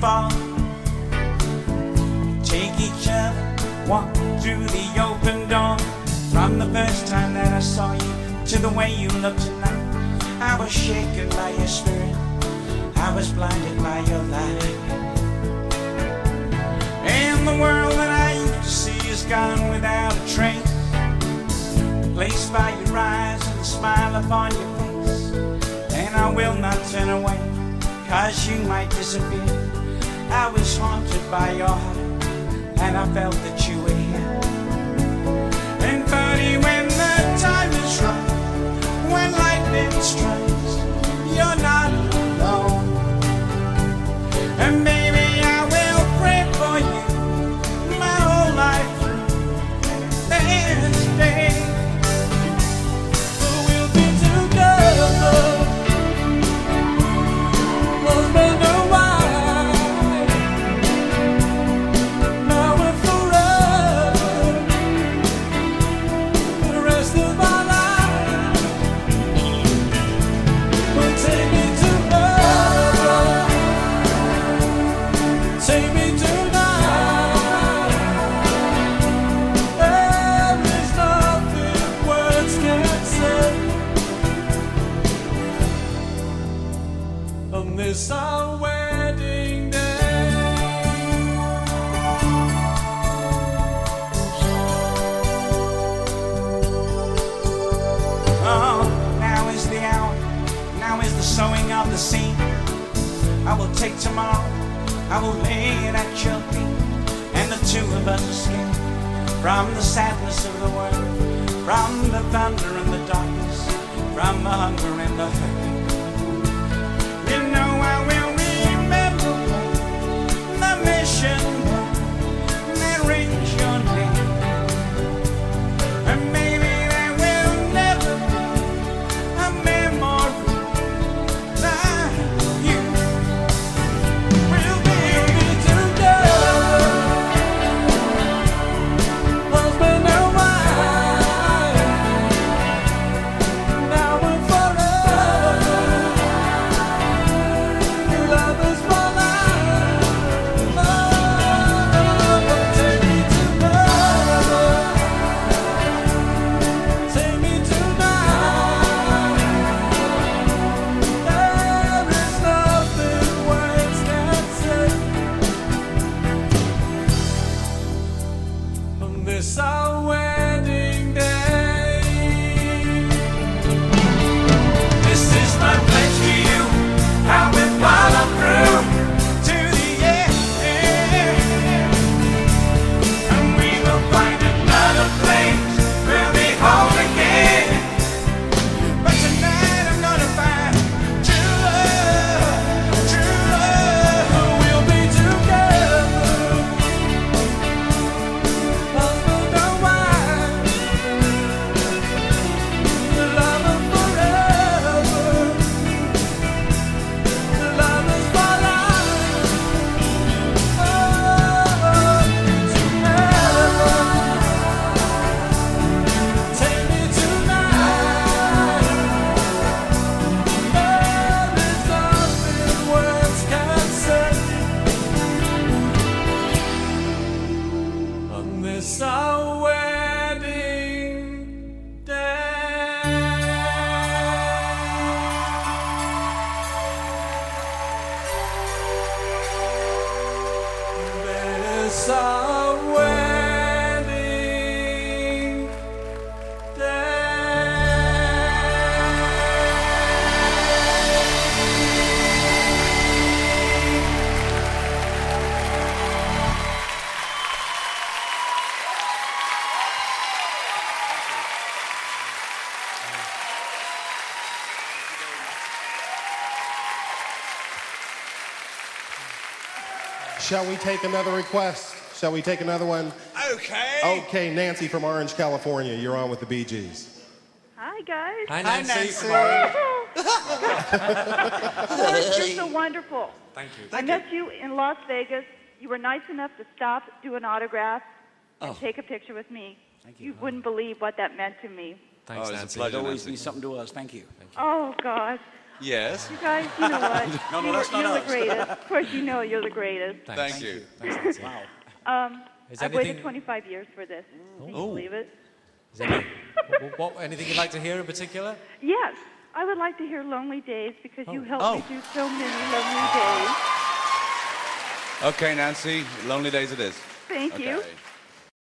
fall. Take each other, walk through the open door. From the first time that I saw you to the way you look tonight, I was shaken by your spirit. I was blinded by your light. And the world that I used to see is gone without a trace. Placed by your eyes and the smile upon your face. And I will not turn away, cause you might disappear. I was haunted by your heart, and I felt that you were This our wedding day. Oh, now is the hour. Now is the sowing of the seed. I will take tomorrow. I will lay it at your feet. And the two of us escape from the sadness of the world, from the thunder and the darkness, from the hunger and the hurt. This our Shall we take another request? Shall we take another one? Okay. Okay, Nancy from Orange, California. You're on with the Bee Gees. Hi, guys. Hi, Nancy. You're so wonderful. Thank you. I met you in Las Vegas. You were nice enough to stop, do an autograph, and oh. take a picture with me. Thank you. You wouldn't believe what that meant to me. Thanks, Oh, it's a Nancy. pleasure. It always Nancy. means something to us. Thank you. Oh, God. Yes. You guys, you know what? No, no, you're, that's not you're us. the greatest. Of course, you know you're the greatest. Thank you. Thanks, Nancy. Um, I've anything- waited 25 years for this. Can you Oh. believe it? Is any, what, what, anything you'd like to hear in particular? Yes, I would like to hear Lonely Days because you helped Oh. me do so many lonely days. Okay, Nancy. Lonely days it is. Thank you. Okay.